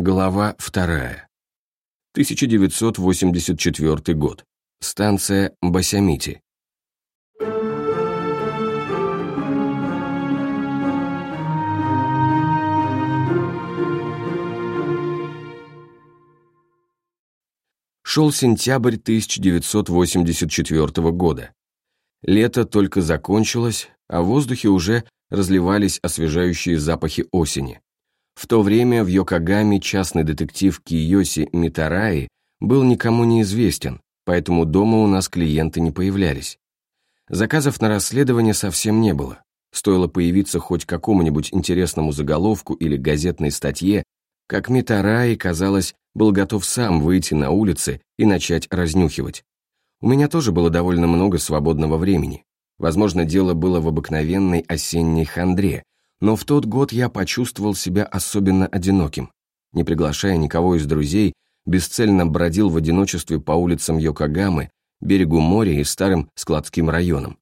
Глава 2. 1984 год. Станция Басямити. Шел сентябрь 1984 года. Лето только закончилось, а в воздухе уже разливались освежающие запахи осени. В то время в Йокогаме частный детектив Киоси Митараи был никому не известен, поэтому дома у нас клиенты не появлялись. Заказов на расследование совсем не было. Стоило появиться хоть какому-нибудь интересному заголовку или газетной статье, как Митараи, казалось, был готов сам выйти на улицы и начать разнюхивать. У меня тоже было довольно много свободного времени. Возможно, дело было в обыкновенной осенней хандре, но в тот год я почувствовал себя особенно одиноким. Не приглашая никого из друзей, бесцельно бродил в одиночестве по улицам Йокогамы, берегу моря и старым складским районам.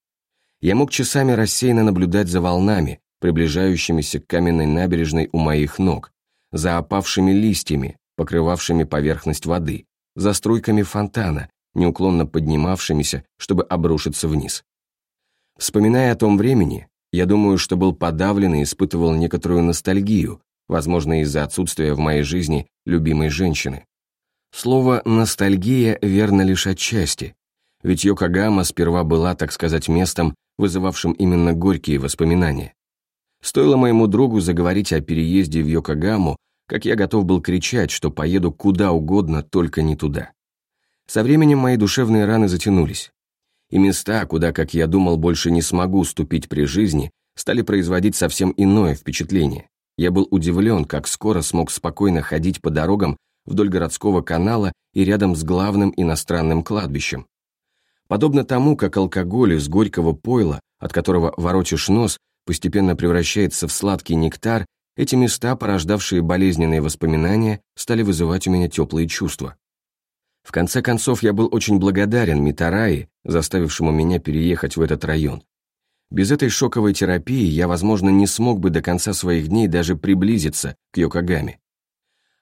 Я мог часами рассеянно наблюдать за волнами, приближающимися к каменной набережной у моих ног, за опавшими листьями, покрывавшими поверхность воды, за струйками фонтана, неуклонно поднимавшимися, чтобы обрушиться вниз. Вспоминая о том времени, я думаю, что был подавлен и испытывал некоторую ностальгию, возможно, из-за отсутствия в моей жизни любимой женщины. Слово «ностальгия» верно лишь отчасти, ведь Йокогама сперва была, так сказать, местом, вызывавшим именно горькие воспоминания. Стоило моему другу заговорить о переезде в Йокогаму, как я готов был кричать, что поеду куда угодно, только не туда. Со временем мои душевные раны затянулись и места, куда, как я думал, больше не смогу ступить при жизни, стали производить совсем иное впечатление. Я был удивлен, как скоро смог спокойно ходить по дорогам вдоль городского канала и рядом с главным иностранным кладбищем. Подобно тому, как алкоголь из горького пойла, от которого ворочишь нос, постепенно превращается в сладкий нектар, эти места, порождавшие болезненные воспоминания, стали вызывать у меня теплые чувства. В конце концов, я был очень благодарен Митараи, заставившему меня переехать в этот район. Без этой шоковой терапии я, возможно, не смог бы до конца своих дней даже приблизиться к Йокогаме.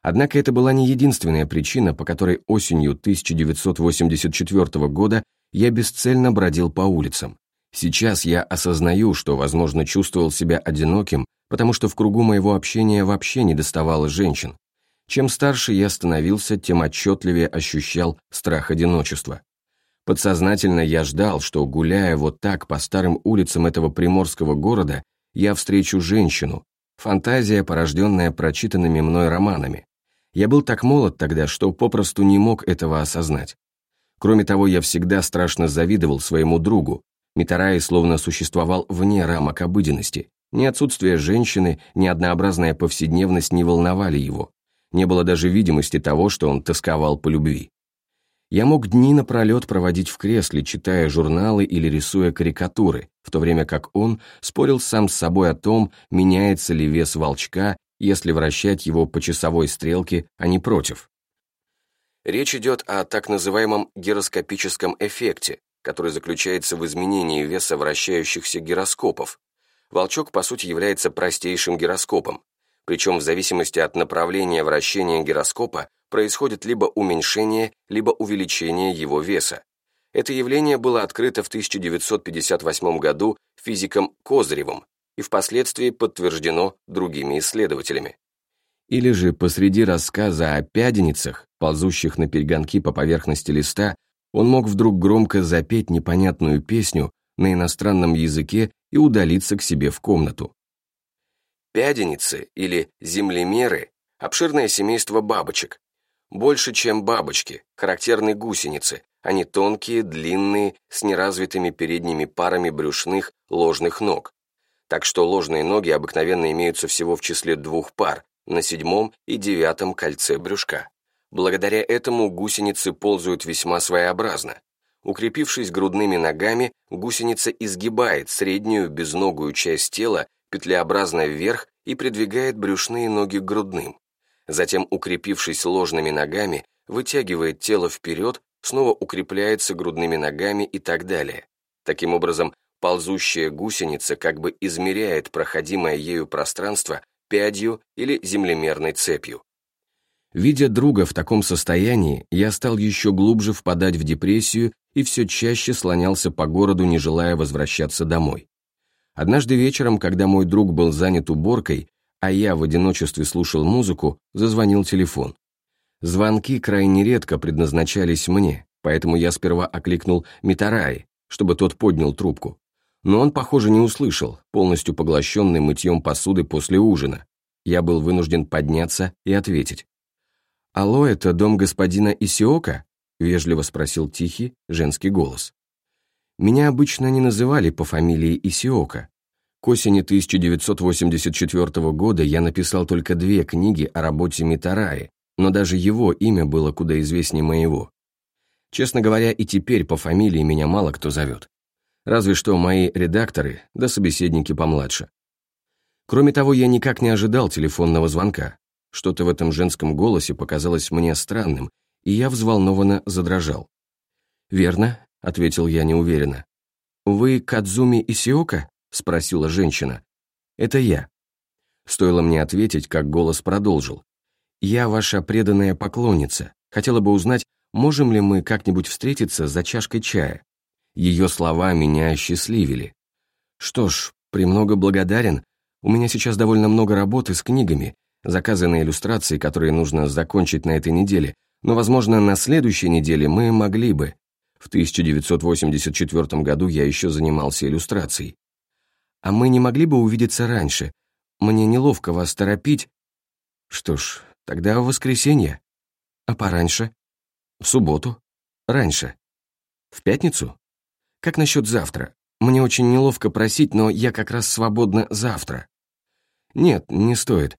Однако это была не единственная причина, по которой осенью 1984 года я бесцельно бродил по улицам. Сейчас я осознаю, что, возможно, чувствовал себя одиноким, потому что в кругу моего общения вообще не доставало женщин. Чем старше я становился, тем отчетливее ощущал страх одиночества. Подсознательно я ждал, что, гуляя вот так по старым улицам этого приморского города, я встречу женщину, фантазия, порожденная прочитанными мной романами. Я был так молод тогда, что попросту не мог этого осознать. Кроме того, я всегда страшно завидовал своему другу. Митараи словно существовал вне рамок обыденности. Ни отсутствие женщины, ни однообразная повседневность не волновали его. Не было даже видимости того, что он тосковал по любви. Я мог дни напролет проводить в кресле, читая журналы или рисуя карикатуры, в то время как он спорил сам с собой о том, меняется ли вес волчка, если вращать его по часовой стрелке, а не против. Речь идет о так называемом гироскопическом эффекте, который заключается в изменении веса вращающихся гироскопов. Волчок, по сути, является простейшим гироскопом, причем в зависимости от направления вращения гироскопа происходит либо уменьшение, либо увеличение его веса. Это явление было открыто в 1958 году физиком Козыревым и впоследствии подтверждено другими исследователями. Или же посреди рассказа о пяденицах, ползущих на перегонки по поверхности листа, он мог вдруг громко запеть непонятную песню на иностранном языке и удалиться к себе в комнату. Пяденицы или землемеры – обширное семейство бабочек. Больше, чем бабочки, характерны гусеницы. Они тонкие, длинные, с неразвитыми передними парами брюшных, ложных ног. Так что ложные ноги обыкновенно имеются всего в числе двух пар, на седьмом и девятом кольце брюшка. Благодаря этому гусеницы ползают весьма своеобразно. Укрепившись грудными ногами, гусеница изгибает среднюю безногую часть тела петлеобразно вверх и придвигает брюшные ноги к грудным. Затем, укрепившись ложными ногами, вытягивает тело вперед, снова укрепляется грудными ногами и так далее. Таким образом, ползущая гусеница как бы измеряет проходимое ею пространство пядью или землемерной цепью. Видя друга в таком состоянии, я стал еще глубже впадать в депрессию и все чаще слонялся по городу, не желая возвращаться домой. Однажды вечером, когда мой друг был занят уборкой, а я в одиночестве слушал музыку, зазвонил телефон. Звонки крайне редко предназначались мне, поэтому я сперва окликнул Митараи, чтобы тот поднял трубку. Но он, похоже, не услышал, полностью поглощенный мытьем посуды после ужина. Я был вынужден подняться и ответить. «Алло, это дом господина Исиока?» — вежливо спросил тихий женский голос. Меня обычно не называли по фамилии Исиока. К осени 1984 года я написал только две книги о работе Митараи, но даже его имя было куда известнее моего. Честно говоря, и теперь по фамилии меня мало кто зовет. Разве что мои редакторы, да собеседники помладше. Кроме того, я никак не ожидал телефонного звонка. Что-то в этом женском голосе показалось мне странным, и я взволнованно задрожал. «Верно», — ответил я неуверенно. «Вы Кадзуми Исиока?» — спросила женщина. «Это я». Стоило мне ответить, как голос продолжил. «Я ваша преданная поклонница. Хотела бы узнать, можем ли мы как-нибудь встретиться за чашкой чая?» Ее слова меня осчастливили. «Что ж, премного благодарен. У меня сейчас довольно много работы с книгами, заказы на иллюстрации, которые нужно закончить на этой неделе, но, возможно, на следующей неделе мы могли бы. В 1984 году я еще занимался иллюстрацией. А мы не могли бы увидеться раньше? Мне неловко вас торопить. Что ж, тогда в воскресенье. А пораньше? В субботу. Раньше. В пятницу? Как насчет завтра? Мне очень неловко просить, но я как раз свободна завтра. Нет, не стоит.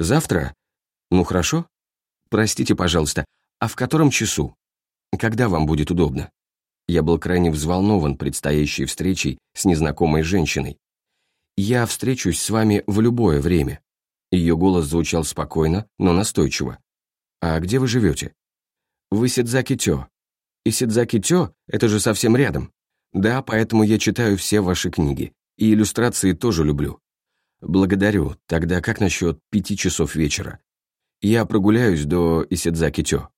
Завтра? Ну хорошо. Простите, пожалуйста, а в котором часу? Когда вам будет удобно? Я был крайне взволнован предстоящей встречей с незнакомой женщиной. Я встречусь с вами в любое время. Ее голос звучал спокойно, но настойчиво. А где вы живете? В Исидзаки-Тё. Исидзаки-Тё — это же совсем рядом. Да, поэтому я читаю все ваши книги. И иллюстрации тоже люблю. «Благодарю. Тогда как насчет пяти часов вечера? Я прогуляюсь до Исидзаки-тё.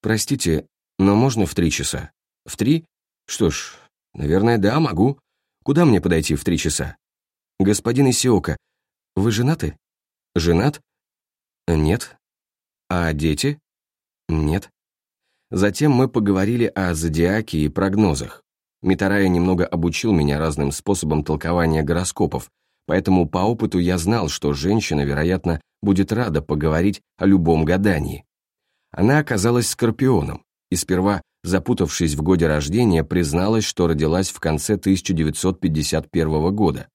Простите, но можно в три часа? В три? Что ж, наверное, да, могу. Куда мне подойти в три часа? Господин Исиока, вы женаты? Женат? Нет. А дети? Нет. Затем мы поговорили о зодиаке и прогнозах. Митарая немного обучил меня разным способам толкования гороскопов, поэтому по опыту я знал, что женщина, вероятно, будет рада поговорить о любом гадании. Она оказалась скорпионом, и сперва, запутавшись в годе рождения, призналась, что родилась в конце 1951 года.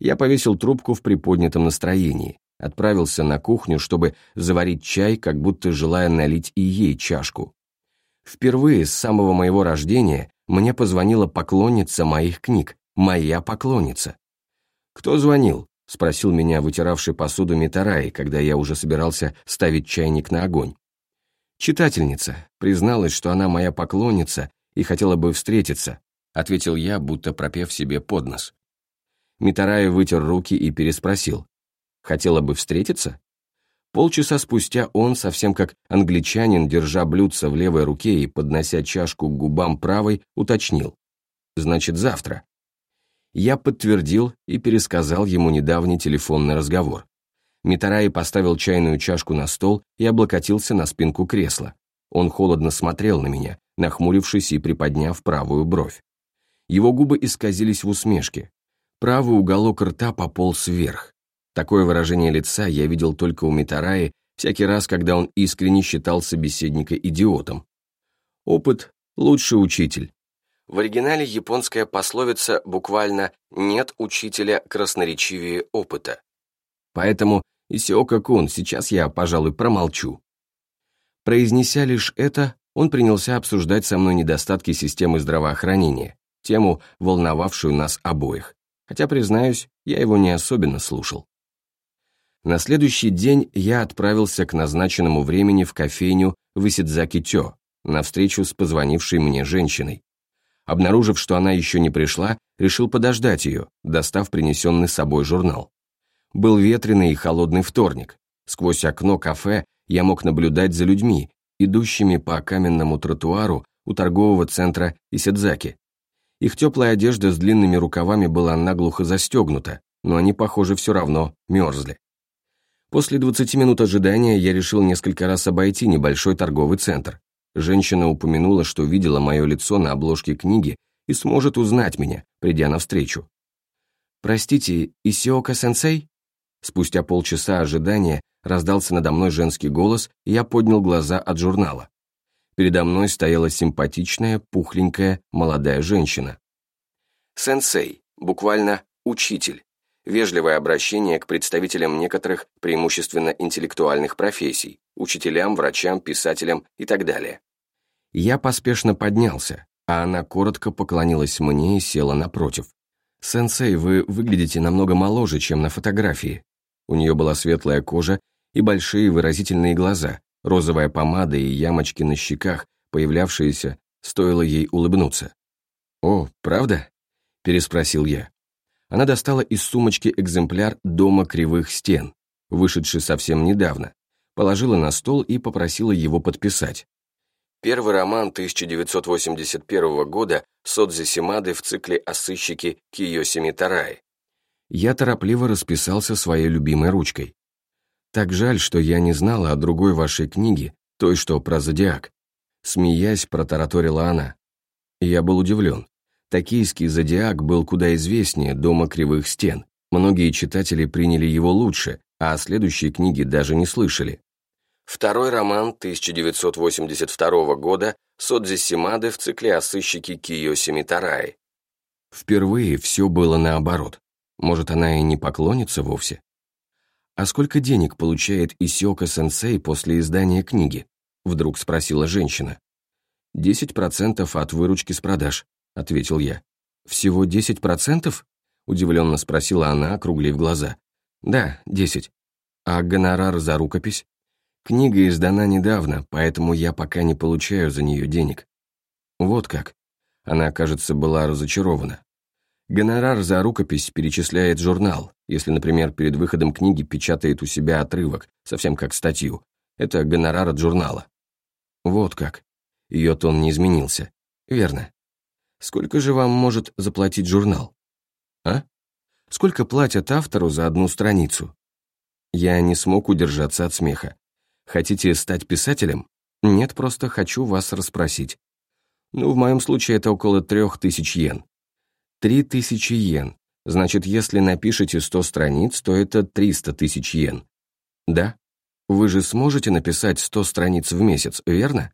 Я повесил трубку в приподнятом настроении, отправился на кухню, чтобы заварить чай, как будто желая налить и ей чашку. Впервые с самого моего рождения мне позвонила поклонница моих книг, моя поклонница. «Кто звонил?» — спросил меня вытиравший посуду Митараи, когда я уже собирался ставить чайник на огонь. «Читательница. Призналась, что она моя поклонница и хотела бы встретиться», — ответил я, будто пропев себе под нос. Митараи вытер руки и переспросил. «Хотела бы встретиться?» Полчаса спустя он, совсем как англичанин, держа блюдце в левой руке и поднося чашку к губам правой, уточнил. «Значит, завтра». Я подтвердил и пересказал ему недавний телефонный разговор. Митараи поставил чайную чашку на стол и облокотился на спинку кресла. Он холодно смотрел на меня, нахмурившись и приподняв правую бровь. Его губы исказились в усмешке. Правый уголок рта пополз вверх. Такое выражение лица я видел только у Митараи всякий раз, когда он искренне считал собеседника идиотом. Опыт – лучший учитель. В оригинале японская пословица буквально «нет учителя красноречивее опыта». Поэтому, Исиока-кун, сейчас я, пожалуй, промолчу. Произнеся лишь это, он принялся обсуждать со мной недостатки системы здравоохранения, тему, волновавшую нас обоих. Хотя, признаюсь, я его не особенно слушал. На следующий день я отправился к назначенному времени в кофейню в Исидзаки-Тё на встречу с позвонившей мне женщиной. Обнаружив, что она еще не пришла, решил подождать ее, достав принесенный с собой журнал. Был ветреный и холодный вторник. Сквозь окно кафе я мог наблюдать за людьми, идущими по каменному тротуару у торгового центра Исидзаки. Их теплая одежда с длинными рукавами была наглухо застегнута, но они, похоже, все равно мерзли. После 20 минут ожидания я решил несколько раз обойти небольшой торговый центр. Женщина упомянула, что видела мое лицо на обложке книги и сможет узнать меня, придя навстречу. «Простите, Исиока-сенсей?» Спустя полчаса ожидания раздался надо мной женский голос, и я поднял глаза от журнала. Передо мной стояла симпатичная, пухленькая, молодая женщина. Сенсей, буквально «учитель», вежливое обращение к представителям некоторых преимущественно интеллектуальных профессий, учителям, врачам, писателям и так далее. Я поспешно поднялся, а она коротко поклонилась мне и села напротив. «Сенсей, вы выглядите намного моложе, чем на фотографии». У нее была светлая кожа и большие выразительные глаза, розовая помада и ямочки на щеках, появлявшиеся, стоило ей улыбнуться. «О, правда?» – переспросил я. Она достала из сумочки экземпляр «Дома кривых стен», вышедший совсем недавно, положила на стол и попросила его подписать. Первый роман 1981 года Содзи Симады в цикле о сыщике Киосими Тараи. Я торопливо расписался своей любимой ручкой. Так жаль, что я не знала о другой вашей книге, той, что про зодиак. Смеясь, протараторила она. Я был удивлен. Токийский зодиак был куда известнее «Дома кривых стен». Многие читатели приняли его лучше, а о следующей книге даже не слышали. Второй роман 1982 года Содзи Симады в цикле о сыщике Митараи. Впервые все было наоборот. Может, она и не поклонится вовсе? «А сколько денег получает Исёка-сенсей после издания книги?» Вдруг спросила женщина. «Десять процентов от выручки с продаж», ответил я. «Всего десять процентов?» удивленно спросила она, округлив глаза. «Да, десять. А гонорар за рукопись?» «Книга издана недавно, поэтому я пока не получаю за нее денег». «Вот как». Она, кажется, была разочарована. Гонорар за рукопись перечисляет журнал, если, например, перед выходом книги печатает у себя отрывок, совсем как статью. Это гонорар от журнала. Вот как. Ее тон не изменился. Верно. Сколько же вам может заплатить журнал? А? Сколько платят автору за одну страницу? Я не смог удержаться от смеха. Хотите стать писателем? Нет, просто хочу вас расспросить. Ну, в моем случае это около трех тысяч йен. Три тысячи йен. Значит, если напишете сто страниц, то это триста тысяч йен. Да? Вы же сможете написать сто страниц в месяц, верно?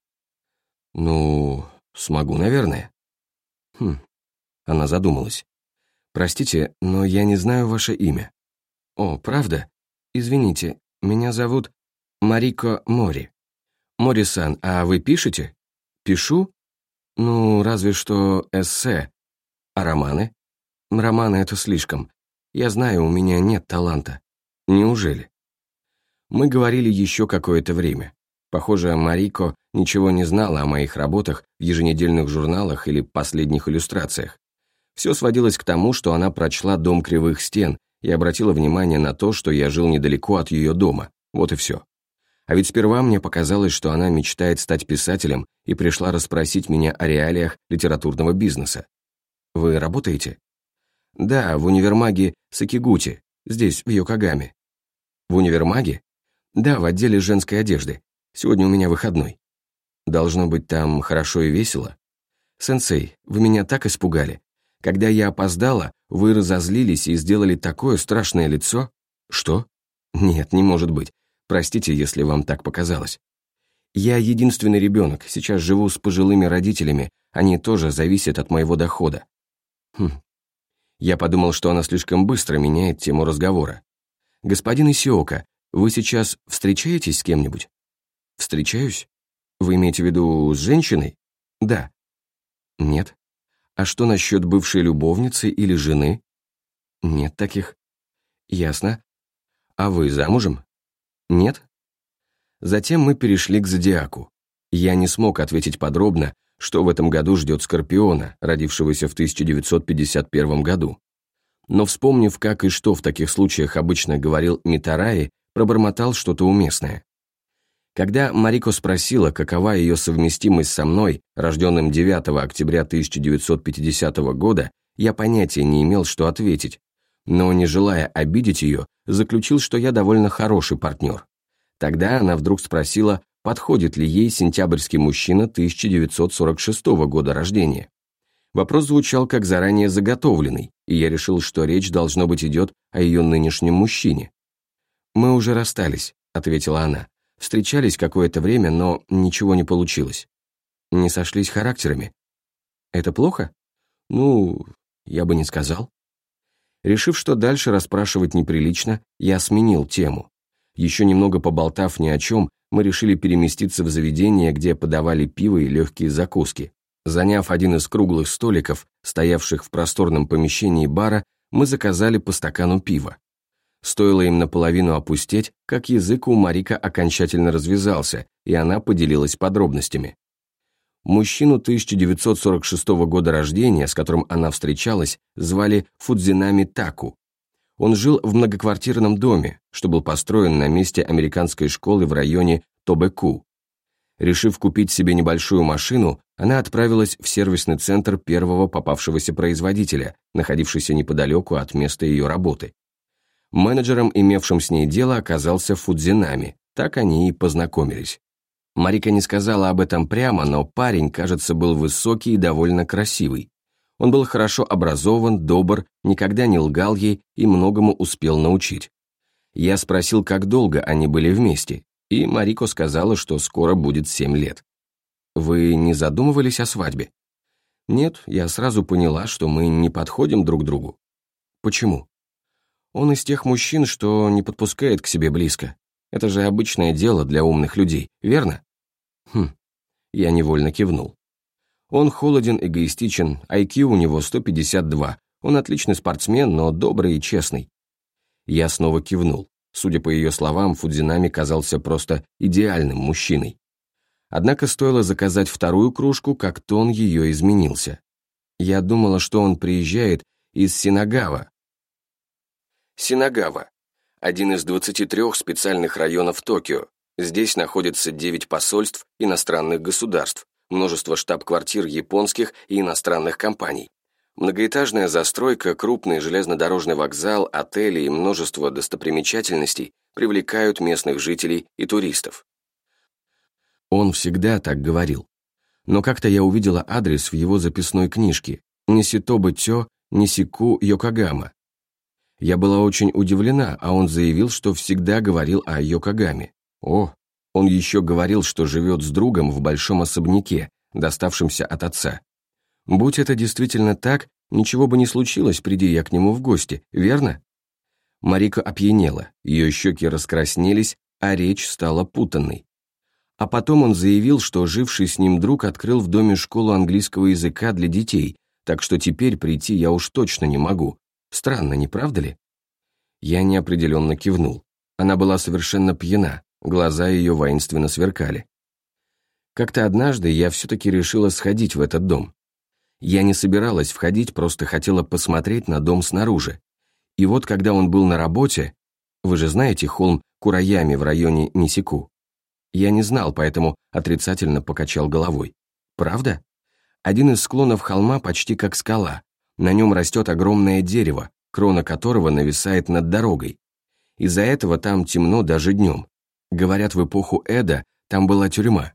Ну, смогу, наверное. Хм. Она задумалась. Простите, но я не знаю ваше имя. О, правда? Извините, меня зовут Марико Мори. Мори-сан, а вы пишете? Пишу? Ну, разве что эссе. А романы? Романы — это слишком. Я знаю, у меня нет таланта. Неужели? Мы говорили еще какое-то время. Похоже, Марико ничего не знала о моих работах в еженедельных журналах или последних иллюстрациях. Все сводилось к тому, что она прочла «Дом кривых стен» и обратила внимание на то, что я жил недалеко от ее дома. Вот и все. А ведь сперва мне показалось, что она мечтает стать писателем и пришла расспросить меня о реалиях литературного бизнеса. Вы работаете? Да, в универмаге Сакигути, здесь, в Йокогаме. В универмаге? Да, в отделе женской одежды. Сегодня у меня выходной. Должно быть там хорошо и весело. Сенсей, вы меня так испугали. Когда я опоздала, вы разозлились и сделали такое страшное лицо. Что? Нет, не может быть. Простите, если вам так показалось. Я единственный ребенок, сейчас живу с пожилыми родителями, они тоже зависят от моего дохода. Хм. Я подумал, что она слишком быстро меняет тему разговора. «Господин Исиока, вы сейчас встречаетесь с кем-нибудь?» «Встречаюсь? Вы имеете в виду с женщиной?» «Да». «Нет». «А что насчет бывшей любовницы или жены?» «Нет таких». «Ясно. А вы замужем?» «Нет». Затем мы перешли к зодиаку. Я не смог ответить подробно, что в этом году ждет Скорпиона, родившегося в 1951 году. Но вспомнив, как и что в таких случаях обычно говорил Митараи, пробормотал что-то уместное. Когда Марико спросила, какова ее совместимость со мной, рожденным 9 октября 1950 года, я понятия не имел, что ответить, но, не желая обидеть ее, заключил, что я довольно хороший партнер. Тогда она вдруг спросила, подходит ли ей сентябрьский мужчина 1946 года рождения. Вопрос звучал как заранее заготовленный, и я решил, что речь, должно быть, идет о ее нынешнем мужчине. «Мы уже расстались», — ответила она. «Встречались какое-то время, но ничего не получилось. Не сошлись характерами. Это плохо? Ну, я бы не сказал». Решив, что дальше расспрашивать неприлично, я сменил тему. Еще немного поболтав ни о чем, мы решили переместиться в заведение, где подавали пиво и легкие закуски. Заняв один из круглых столиков, стоявших в просторном помещении бара, мы заказали по стакану пива. Стоило им наполовину опустеть, как язык у Марика окончательно развязался, и она поделилась подробностями. Мужчину 1946 года рождения, с которым она встречалась, звали Фудзинами Таку. Он жил в многоквартирном доме, что был построен на месте американской школы в районе Тобеку. Решив купить себе небольшую машину, она отправилась в сервисный центр первого попавшегося производителя, находившийся неподалеку от места ее работы. Менеджером, имевшим с ней дело, оказался Фудзинами, так они и познакомились. Марика не сказала об этом прямо, но парень, кажется, был высокий и довольно красивый. Он был хорошо образован, добр, никогда не лгал ей и многому успел научить. Я спросил, как долго они были вместе, и Марико сказала, что скоро будет семь лет. «Вы не задумывались о свадьбе?» «Нет, я сразу поняла, что мы не подходим друг другу». «Почему?» «Он из тех мужчин, что не подпускает к себе близко. Это же обычное дело для умных людей, верно?» «Хм». Я невольно кивнул. Он холоден, эгоистичен, IQ у него 152. Он отличный спортсмен, но добрый и честный. Я снова кивнул. Судя по ее словам, Фудзинами казался просто идеальным мужчиной. Однако стоило заказать вторую кружку, как тон ее изменился. Я думала, что он приезжает из Синагава. Синагава – один из 23 специальных районов Токио. Здесь находится 9 посольств иностранных государств, множество штаб-квартир японских и иностранных компаний. Многоэтажная застройка, крупный железнодорожный вокзал, отели и множество достопримечательностей привлекают местных жителей и туристов. Он всегда так говорил. Но как-то я увидела адрес в его записной книжке «Ниситобы Тё, Нисику Йокогама». Я была очень удивлена, а он заявил, что всегда говорил о Йокогаме. О, он еще говорил, что живет с другом в большом особняке, доставшемся от отца. Будь это действительно так, ничего бы не случилось, приди я к нему в гости, верно? Марика опьянела, ее щеки раскраснелись, а речь стала путанной. А потом он заявил, что живший с ним друг открыл в доме школу английского языка для детей, так что теперь прийти я уж точно не могу. Странно, не правда ли? Я неопределенно кивнул. Она была совершенно пьяна, глаза ее воинственно сверкали. Как-то однажды я все-таки решила сходить в этот дом. Я не собиралась входить, просто хотела посмотреть на дом снаружи. И вот когда он был на работе, вы же знаете холм Кураями в районе Нисику, я не знал, поэтому отрицательно покачал головой. Правда? Один из склонов холма почти как скала. На нем растет огромное дерево, крона которого нависает над дорогой. Из-за этого там темно даже днем. Говорят, в эпоху Эда там была тюрьма.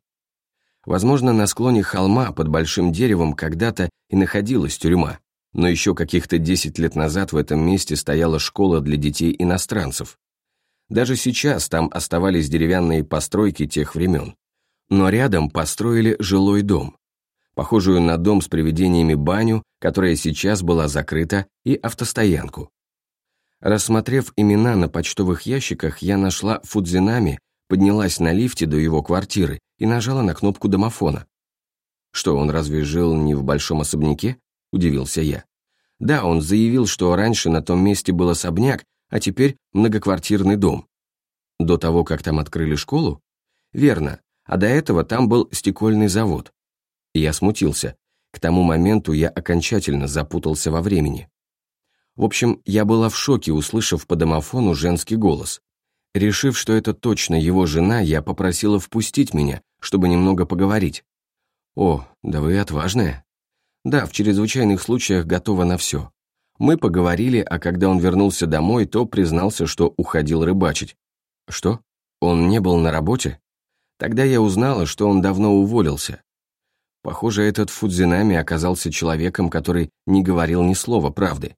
Возможно, на склоне холма под большим деревом когда-то и находилась тюрьма, но еще каких-то 10 лет назад в этом месте стояла школа для детей-иностранцев. Даже сейчас там оставались деревянные постройки тех времен. Но рядом построили жилой дом, похожую на дом с привидениями баню, которая сейчас была закрыта, и автостоянку. Рассмотрев имена на почтовых ящиках, я нашла Фудзинами, поднялась на лифте до его квартиры и нажала на кнопку домофона. «Что, он разве жил не в большом особняке?» – удивился я. «Да, он заявил, что раньше на том месте был особняк, а теперь многоквартирный дом. До того, как там открыли школу? Верно, а до этого там был стекольный завод. Я смутился. К тому моменту я окончательно запутался во времени. В общем, я была в шоке, услышав по домофону женский голос. Решив, что это точно его жена, я попросила впустить меня, чтобы немного поговорить. «О, да вы отважная». «Да, в чрезвычайных случаях готова на все». Мы поговорили, а когда он вернулся домой, то признался, что уходил рыбачить. Что? Он не был на работе? Тогда я узнала, что он давно уволился. Похоже, этот Фудзинами оказался человеком, который не говорил ни слова правды.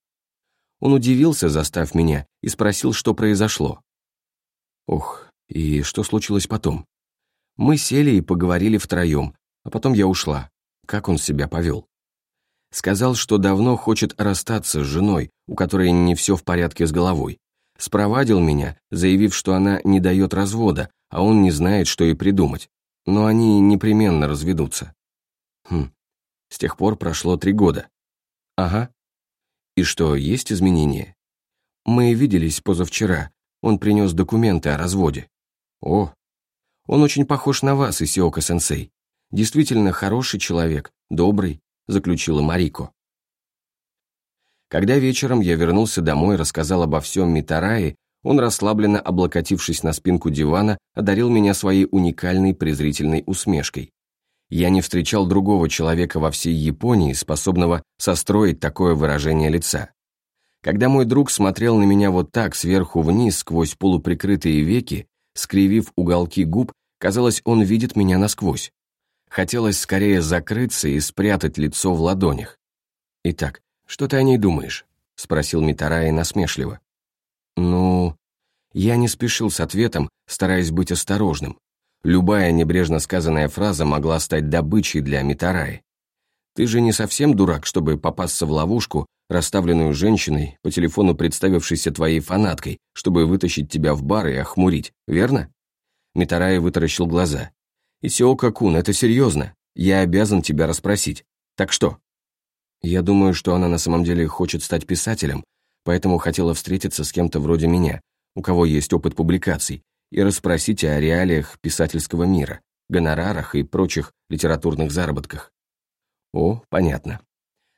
Он удивился, застав меня, и спросил, что произошло. Ох, и что случилось потом? Мы сели и поговорили втроем, а потом я ушла. Как он себя повел? Сказал, что давно хочет расстаться с женой, у которой не все в порядке с головой. Спровадил меня, заявив, что она не дает развода, а он не знает, что и придумать. Но они непременно разведутся. Хм, с тех пор прошло три года. Ага. И что, есть изменения? Мы виделись позавчера. Он принес документы о разводе. О, он очень похож на вас, Исиока-сенсей. Действительно хороший человек, добрый, заключила Марико. Когда вечером я вернулся домой и рассказал обо всем Митарае, он, расслабленно облокотившись на спинку дивана, одарил меня своей уникальной презрительной усмешкой. Я не встречал другого человека во всей Японии, способного состроить такое выражение лица. Когда мой друг смотрел на меня вот так, сверху вниз, сквозь полуприкрытые веки, скривив уголки губ, казалось, он видит меня насквозь. Хотелось скорее закрыться и спрятать лицо в ладонях. «Итак, что ты о ней думаешь?» — спросил Митараи насмешливо. «Ну...» Я не спешил с ответом, стараясь быть осторожным. Любая небрежно сказанная фраза могла стать добычей для Митараи. «Ты же не совсем дурак, чтобы попасться в ловушку, расставленную женщиной, по телефону представившейся твоей фанаткой, чтобы вытащить тебя в бар и охмурить, верно?» Митараи вытаращил глаза. «Исиока-кун, это серьезно. Я обязан тебя расспросить. Так что?» «Я думаю, что она на самом деле хочет стать писателем, поэтому хотела встретиться с кем-то вроде меня, у кого есть опыт публикаций, и расспросить о реалиях писательского мира, гонорарах и прочих литературных заработках». «О, понятно.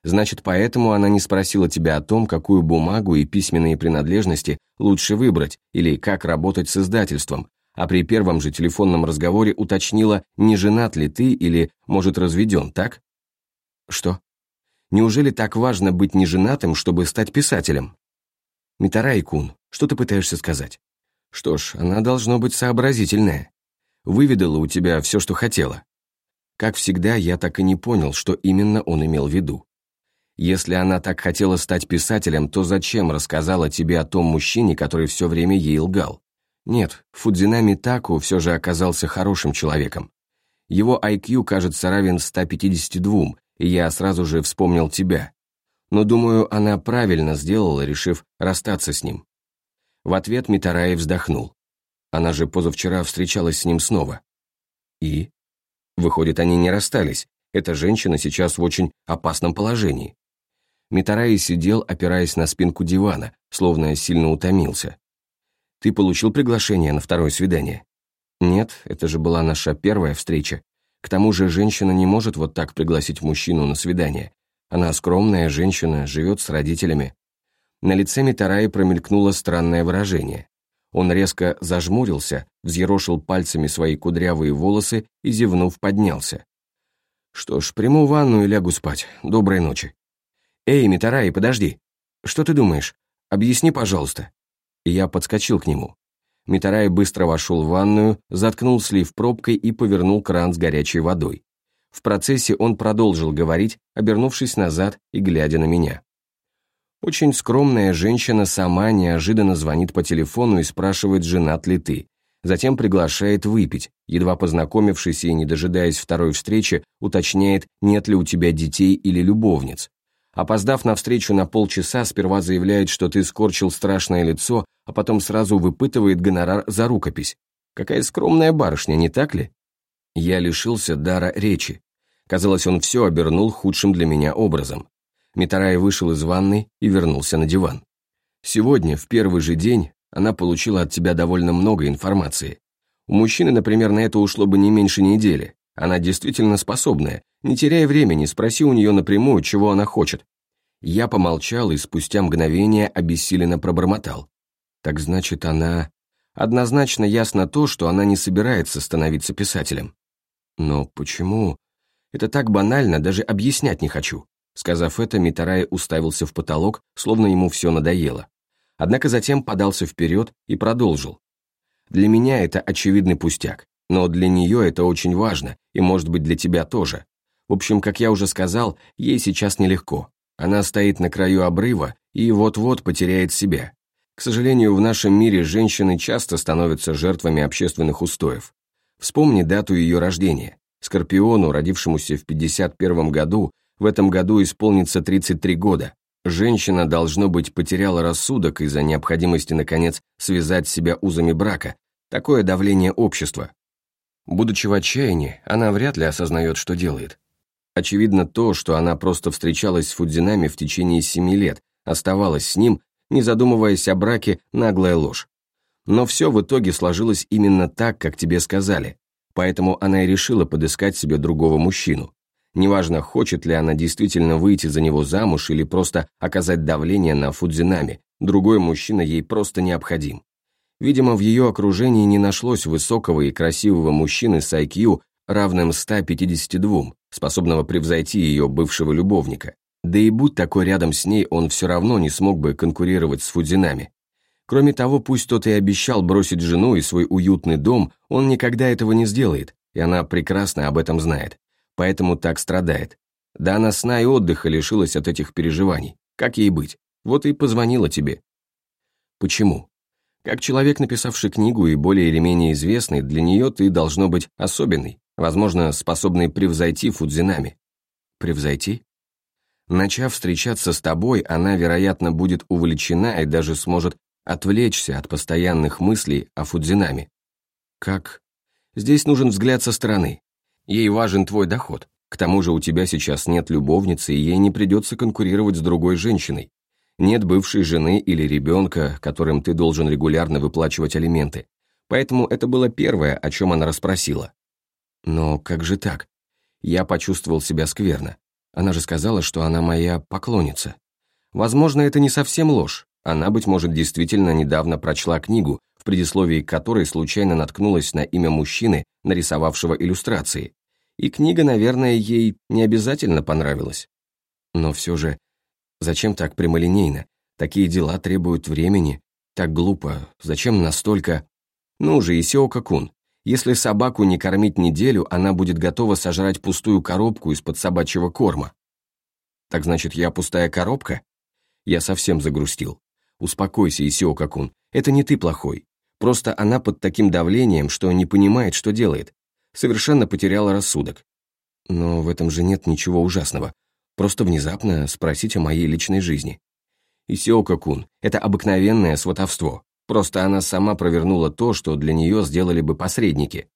Значит, поэтому она не спросила тебя о том, какую бумагу и письменные принадлежности лучше выбрать или как работать с издательством, а при первом же телефонном разговоре уточнила, не женат ли ты или, может, разведен, так? Что? Неужели так важно быть неженатым, чтобы стать писателем? Митарай-кун, что ты пытаешься сказать? Что ж, она должно быть сообразительная. Выведала у тебя все, что хотела. Как всегда, я так и не понял, что именно он имел в виду. Если она так хотела стать писателем, то зачем рассказала тебе о том мужчине, который все время ей лгал? Нет, Фудзинами Таку все же оказался хорошим человеком. Его IQ, кажется, равен 152, и я сразу же вспомнил тебя. Но, думаю, она правильно сделала, решив расстаться с ним. В ответ Митараев вздохнул. Она же позавчера встречалась с ним снова. И? Выходит, они не расстались. Эта женщина сейчас в очень опасном положении. Митараи сидел, опираясь на спинку дивана, словно сильно утомился. Ты получил приглашение на второе свидание? Нет, это же была наша первая встреча. К тому же женщина не может вот так пригласить мужчину на свидание. Она скромная женщина, живет с родителями. На лице Митараи промелькнуло странное выражение. Он резко зажмурился, взъерошил пальцами свои кудрявые волосы и, зевнув, поднялся. «Что ж, приму ванну и лягу спать. Доброй ночи». «Эй, Митараи, подожди. Что ты думаешь? Объясни, пожалуйста» я подскочил к нему. Митарай быстро вошел в ванную, заткнул слив пробкой и повернул кран с горячей водой. В процессе он продолжил говорить, обернувшись назад и глядя на меня. Очень скромная женщина сама неожиданно звонит по телефону и спрашивает, женат ли ты. Затем приглашает выпить, едва познакомившись и не дожидаясь второй встречи, уточняет, нет ли у тебя детей или любовниц. Опоздав на встречу на полчаса, сперва заявляет, что ты скорчил страшное лицо, а потом сразу выпытывает гонорар за рукопись. Какая скромная барышня, не так ли? Я лишился дара речи. Казалось, он все обернул худшим для меня образом. Митарай вышел из ванной и вернулся на диван. Сегодня, в первый же день, она получила от тебя довольно много информации. У мужчины, например, на это ушло бы не меньше недели. Она действительно способная. Не теряй времени, спроси у нее напрямую, чего она хочет. Я помолчал и спустя мгновение обессиленно пробормотал. Так значит, она... Однозначно ясно то, что она не собирается становиться писателем. Но почему? Это так банально, даже объяснять не хочу. Сказав это, Митарай уставился в потолок, словно ему все надоело. Однако затем подался вперед и продолжил. Для меня это очевидный пустяк, но для нее это очень важно, и может быть для тебя тоже. В общем, как я уже сказал, ей сейчас нелегко. Она стоит на краю обрыва и вот-вот потеряет себя. К сожалению, в нашем мире женщины часто становятся жертвами общественных устоев. Вспомни дату ее рождения. Скорпиону, родившемуся в 51 году, в этом году исполнится 33 года. Женщина, должно быть, потеряла рассудок из-за необходимости, наконец, связать себя узами брака. Такое давление общества. Будучи в отчаянии, она вряд ли осознает, что делает. Очевидно то, что она просто встречалась с Фудзинами в течение семи лет, оставалась с ним, не задумываясь о браке, наглая ложь. Но все в итоге сложилось именно так, как тебе сказали, поэтому она и решила подыскать себе другого мужчину. Неважно, хочет ли она действительно выйти за него замуж или просто оказать давление на Фудзинами, другой мужчина ей просто необходим. Видимо, в ее окружении не нашлось высокого и красивого мужчины с IQ, равным 152, способного превзойти ее бывшего любовника. Да и будь такой рядом с ней, он все равно не смог бы конкурировать с Фудзинами. Кроме того, пусть тот и обещал бросить жену и свой уютный дом, он никогда этого не сделает, и она прекрасно об этом знает. Поэтому так страдает. Да она сна и отдыха лишилась от этих переживаний. Как ей быть? Вот и позвонила тебе. Почему? Как человек, написавший книгу и более или менее известный, для нее ты должно быть особенный, возможно, способный превзойти Фудзинами. Превзойти? Начав встречаться с тобой, она, вероятно, будет увлечена и даже сможет отвлечься от постоянных мыслей о Фудзинами. Как? Здесь нужен взгляд со стороны. Ей важен твой доход. К тому же у тебя сейчас нет любовницы, и ей не придется конкурировать с другой женщиной. Нет бывшей жены или ребенка, которым ты должен регулярно выплачивать алименты. Поэтому это было первое, о чем она расспросила. Но как же так? Я почувствовал себя скверно. Она же сказала, что она моя поклонница. Возможно, это не совсем ложь. Она, быть может, действительно недавно прочла книгу, в предисловии которой случайно наткнулась на имя мужчины, нарисовавшего иллюстрации. И книга, наверное, ей не обязательно понравилась. Но все же, зачем так прямолинейно? Такие дела требуют времени. Так глупо. Зачем настолько... Ну же, Исиока-кун, если собаку не кормить неделю, она будет готова сожрать пустую коробку из-под собачьего корма. Так значит, я пустая коробка? Я совсем загрустил. Успокойся, Исио Какун, это не ты плохой. Просто она под таким давлением, что не понимает, что делает. Совершенно потеряла рассудок. Но в этом же нет ничего ужасного. Просто внезапно спросить о моей личной жизни. Исио Какун, это обыкновенное сватовство. Просто она сама провернула то, что для нее сделали бы посредники.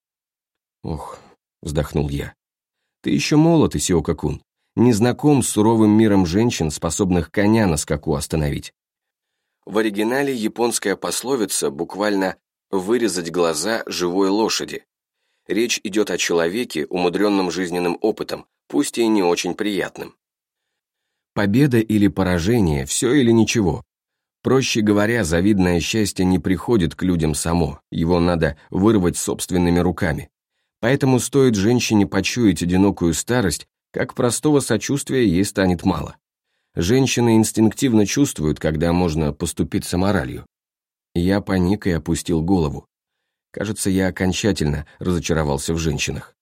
«Ох», — вздохнул я. «Ты еще молод, Исиока-кун, не знаком с суровым миром женщин, способных коня на скаку остановить». В оригинале японская пословица буквально «вырезать глаза живой лошади». Речь идет о человеке, умудренном жизненным опытом, пусть и не очень приятным. Победа или поражение, все или ничего. Проще говоря, завидное счастье не приходит к людям само, его надо вырвать собственными руками. Поэтому стоит женщине почуять одинокую старость, как простого сочувствия ей станет мало. Женщины инстинктивно чувствуют, когда можно поступить с аморалью. Я паник и опустил голову. Кажется, я окончательно разочаровался в женщинах.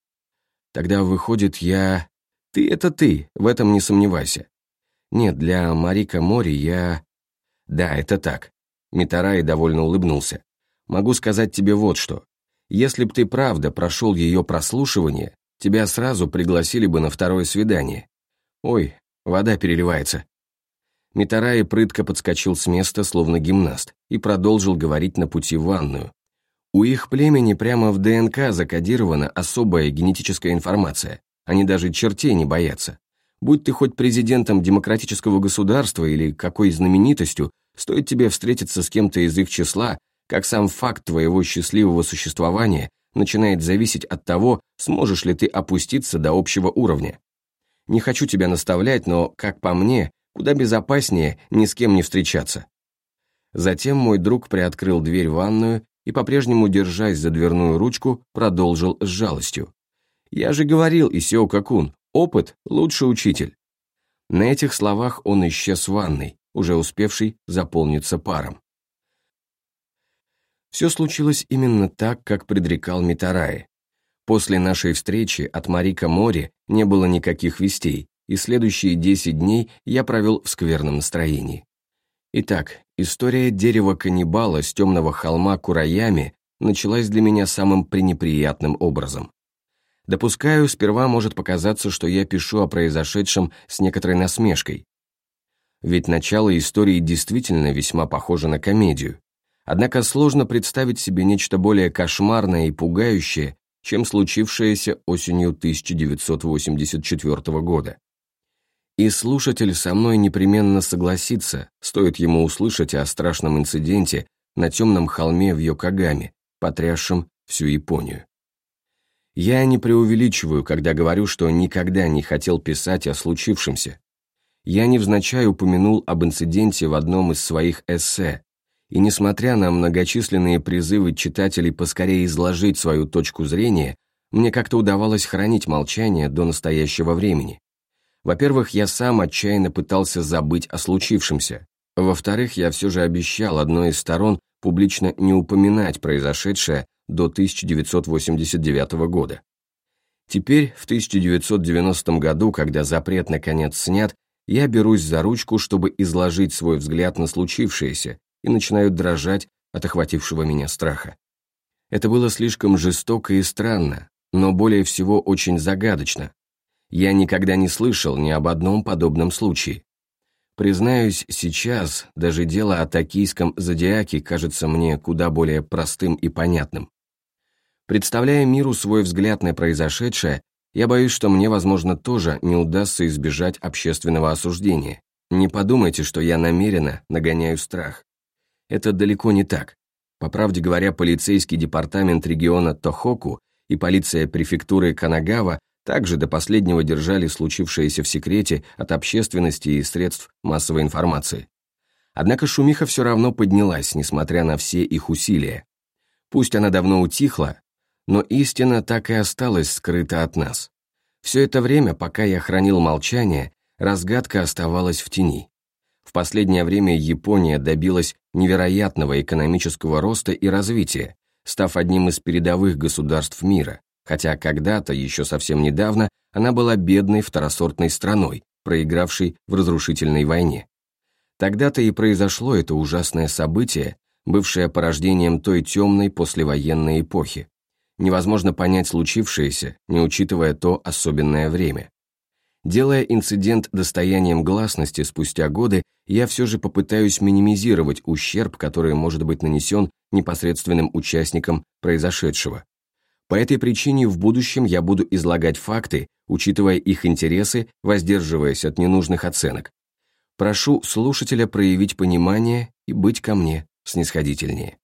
Тогда выходит, я... Ты — это ты, в этом не сомневайся. Нет, для Марика Мори я... «Да, это так». Митарай довольно улыбнулся. «Могу сказать тебе вот что. Если б ты правда прошел ее прослушивание, тебя сразу пригласили бы на второе свидание. Ой, вода переливается». Митарай прытко подскочил с места, словно гимнаст, и продолжил говорить на пути в ванную. У их племени прямо в ДНК закодирована особая генетическая информация. Они даже чертей не боятся. Будь ты хоть президентом демократического государства или какой знаменитостью, стоит тебе встретиться с кем-то из их числа, как сам факт твоего счастливого существования начинает зависеть от того, сможешь ли ты опуститься до общего уровня. Не хочу тебя наставлять, но, как по мне, куда безопаснее ни с кем не встречаться. Затем мой друг приоткрыл дверь в ванную и, по-прежнему держась за дверную ручку, продолжил с жалостью. «Я же говорил, Исео Какун, опыт – лучший учитель». На этих словах он исчез в ванной, уже успевший заполниться паром. Все случилось именно так, как предрекал Митараи. После нашей встречи от Марика Мори не было никаких вестей, и следующие 10 дней я провел в скверном настроении. Итак, история дерева-каннибала с темного холма Кураями началась для меня самым пренеприятным образом. Допускаю, сперва может показаться, что я пишу о произошедшем с некоторой насмешкой. Ведь начало истории действительно весьма похоже на комедию. Однако сложно представить себе нечто более кошмарное и пугающее, чем случившееся осенью 1984 года. И слушатель со мной непременно согласится, стоит ему услышать о страшном инциденте на темном холме в Йокогаме, потрясшем всю Японию. Я не преувеличиваю, когда говорю, что никогда не хотел писать о случившемся. Я невзначай упомянул об инциденте в одном из своих эссе, и несмотря на многочисленные призывы читателей поскорее изложить свою точку зрения, мне как-то удавалось хранить молчание до настоящего времени. Во-первых, я сам отчаянно пытался забыть о случившемся. Во-вторых, я все же обещал одной из сторон публично не упоминать произошедшее до 1989 года. Теперь, в 1990 году, когда запрет наконец снят, я берусь за ручку, чтобы изложить свой взгляд на случившееся, и начинаю дрожать от охватившего меня страха. Это было слишком жестоко и странно, но более всего очень загадочно, я никогда не слышал ни об одном подобном случае. Признаюсь, сейчас даже дело о токийском зодиаке кажется мне куда более простым и понятным. Представляя миру свой взгляд на произошедшее, я боюсь, что мне, возможно, тоже не удастся избежать общественного осуждения. Не подумайте, что я намеренно нагоняю страх. Это далеко не так. По правде говоря, полицейский департамент региона Тохоку и полиция префектуры Канагава также до последнего держали случившееся в секрете от общественности и средств массовой информации. Однако шумиха все равно поднялась, несмотря на все их усилия. Пусть она давно утихла, но истина так и осталась скрыта от нас. Все это время, пока я хранил молчание, разгадка оставалась в тени. Последнее время Япония добилась невероятного экономического роста и развития, став одним из передовых государств мира, хотя когда-то, еще совсем недавно, она была бедной второсортной страной, проигравшей в разрушительной войне. Тогда-то и произошло это ужасное событие, бывшее порождением той темной послевоенной эпохи. Невозможно понять случившееся, не учитывая то особенное время. Делая инцидент достоянием гласности спустя годы, я все же попытаюсь минимизировать ущерб, который может быть нанесен непосредственным участникам произошедшего. По этой причине в будущем я буду излагать факты, учитывая их интересы, воздерживаясь от ненужных оценок. Прошу слушателя проявить понимание и быть ко мне снисходительнее.